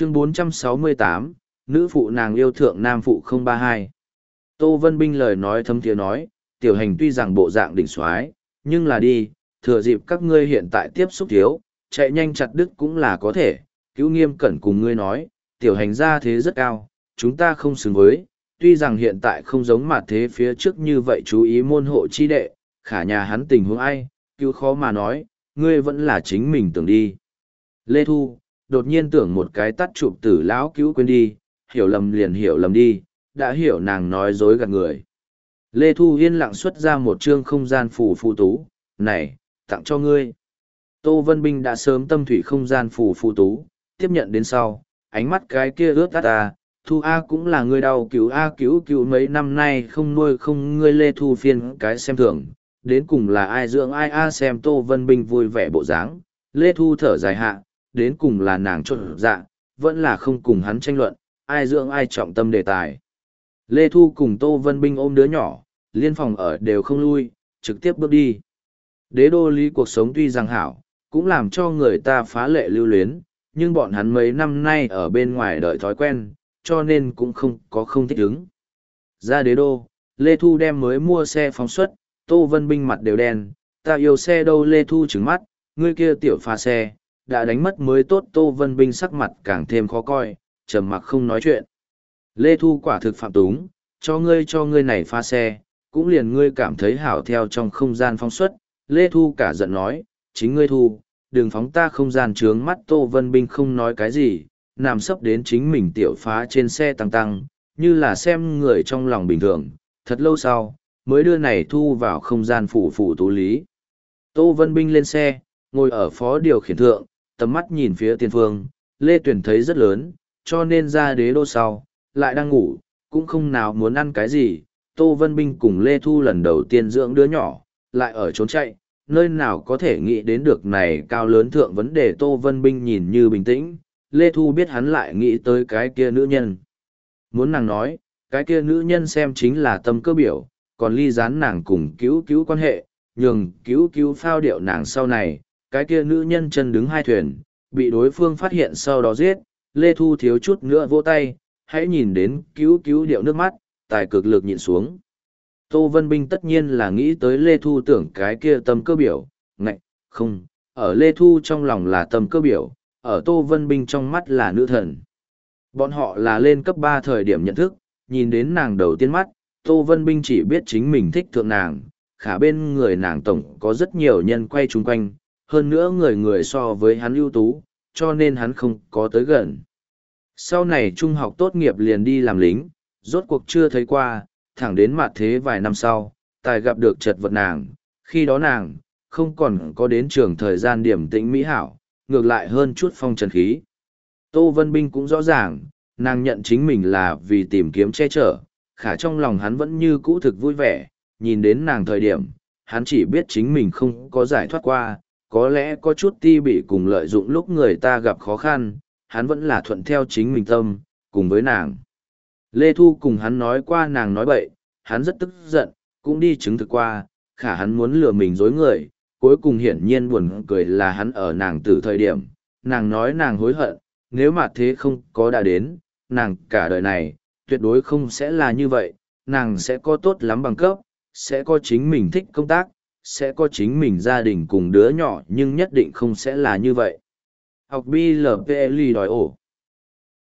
chương 468, nữ phụ nàng yêu thượng nam phụ 032. Tô Vân Binh lời nói thấm thiế nói, tiểu hành tuy rằng bộ dạng đỉnh soái nhưng là đi, thừa dịp các ngươi hiện tại tiếp xúc thiếu, chạy nhanh chặt đứt cũng là có thể, cứu nghiêm cẩn cùng ngươi nói, tiểu hành ra thế rất cao, chúng ta không xứng với, tuy rằng hiện tại không giống mặt thế phía trước như vậy chú ý môn hộ chi đệ, khả nhà hắn tình huống ai, cứu khó mà nói, ngươi vẫn là chính mình tưởng đi. Lê Thu, đột nhiên tưởng một cái tắt chụp tử lão cứu quên đi, hiểu lầm liền hiểu lầm đi, đã hiểu nàng nói dối gạt người. Lê Thu yên lặng xuất ra một chương không gian phù phù tú, này, tặng cho ngươi. Tô Vân Binh đã sớm tâm thủy không gian phù phù tú, tiếp nhận đến sau, ánh mắt cái kia ướt át ta, Thu A cũng là người đau cứu A cứu cứu mấy năm nay không nuôi không ngươi Lê Thu phiên cái xem thường, đến cùng là ai dưỡng ai A xem Tô Vân Binh vui vẻ bộ dáng, Lê Thu thở dài hạ, đến cùng là nàng trộn dạ, vẫn là không cùng hắn tranh luận, ai dưỡng ai trọng tâm đề tài. Lê Thu cùng Tô Vân Binh ôm đứa nhỏ, liên phòng ở đều không lui, trực tiếp bước đi. Đế đô lý cuộc sống tuy rằng hảo, cũng làm cho người ta phá lệ lưu luyến, nhưng bọn hắn mấy năm nay ở bên ngoài đợi thói quen, cho nên cũng không có không thích ứng. Ra đế đô, Lê Thu đem mới mua xe phóng xuất, Tô Vân Binh mặt đều đen, ta yêu xe đâu Lê Thu trứng mắt, ngươi kia tiểu pha xe, đã đánh mất mới tốt Tô Vân Binh sắc mặt càng thêm khó coi, trầm mặc không nói chuyện. Lê Thu quả thực phạm túng, cho ngươi cho ngươi này pha xe, cũng liền ngươi cảm thấy hảo theo trong không gian phóng xuất. Lê Thu cả giận nói, chính ngươi thu, đừng phóng ta không gian trướng mắt Tô Vân Binh không nói cái gì, nằm sấp đến chính mình tiểu phá trên xe tăng tăng, như là xem người trong lòng bình thường, thật lâu sau, mới đưa này thu vào không gian phủ phủ tú lý. Tô Vân Binh lên xe, ngồi ở phó điều khiển thượng, tầm mắt nhìn phía tiền phương, Lê Tuyển thấy rất lớn, cho nên ra đế đô sau, lại đang ngủ, cũng không nào muốn ăn cái gì. Tô Vân Binh cùng Lê Thu lần đầu tiên dưỡng đứa nhỏ, lại ở trốn chạy, nơi nào có thể nghĩ đến được này cao lớn thượng vấn đề Tô Vân Binh nhìn như bình tĩnh, Lê Thu biết hắn lại nghĩ tới cái kia nữ nhân. Muốn nàng nói, cái kia nữ nhân xem chính là tâm cơ biểu, còn ly gián nàng cùng cứu cứu quan hệ, nhường cứu cứu phao điệu nàng sau này, cái kia nữ nhân chân đứng hai thuyền, bị đối phương phát hiện sau đó giết, Lê Thu thiếu chút nữa vỗ tay, hãy nhìn đến cứu cứu điệu nước mắt, tài cực lực nhịn xuống. Tô Vân Binh tất nhiên là nghĩ tới Lê Thu tưởng cái kia tâm cơ biểu, ngạch, không, ở Lê Thu trong lòng là tâm cơ biểu, ở Tô Vân Binh trong mắt là nữ thần. Bọn họ là lên cấp ba thời điểm nhận thức, nhìn đến nàng đầu tiên mắt, Tô Vân Binh chỉ biết chính mình thích thượng nàng, khả bên người nàng tổng có rất nhiều nhân quay chung quanh, hơn nữa người người so với hắn ưu tú, cho nên hắn không có tới gần. Sau này trung học tốt nghiệp liền đi làm lính, rốt cuộc chưa thấy qua, thẳng đến mặt thế vài năm sau, tài gặp được trật vật nàng, khi đó nàng, không còn có đến trường thời gian điểm tĩnh mỹ hảo, ngược lại hơn chút phong trần khí. Tô Vân Binh cũng rõ ràng, nàng nhận chính mình là vì tìm kiếm che chở, khả trong lòng hắn vẫn như cũ thực vui vẻ, nhìn đến nàng thời điểm, hắn chỉ biết chính mình không có giải thoát qua, có lẽ có chút ti bị cùng lợi dụng lúc người ta gặp khó khăn, hắn vẫn là thuận theo chính mình tâm, cùng với nàng. Lê Thu cùng hắn nói qua nàng nói bậy, hắn rất tức giận, cũng đi chứng thực qua, khả hắn muốn lừa mình dối người, cuối cùng hiển nhiên buồn cười là hắn ở nàng từ thời điểm, nàng nói nàng hối hận, nếu mà thế không có đã đến, nàng cả đời này, tuyệt đối không sẽ là như vậy, nàng sẽ có tốt lắm bằng cấp, sẽ có chính mình thích công tác, sẽ có chính mình gia đình cùng đứa nhỏ nhưng nhất định không sẽ là như vậy. Học BLPLI đòi ổ.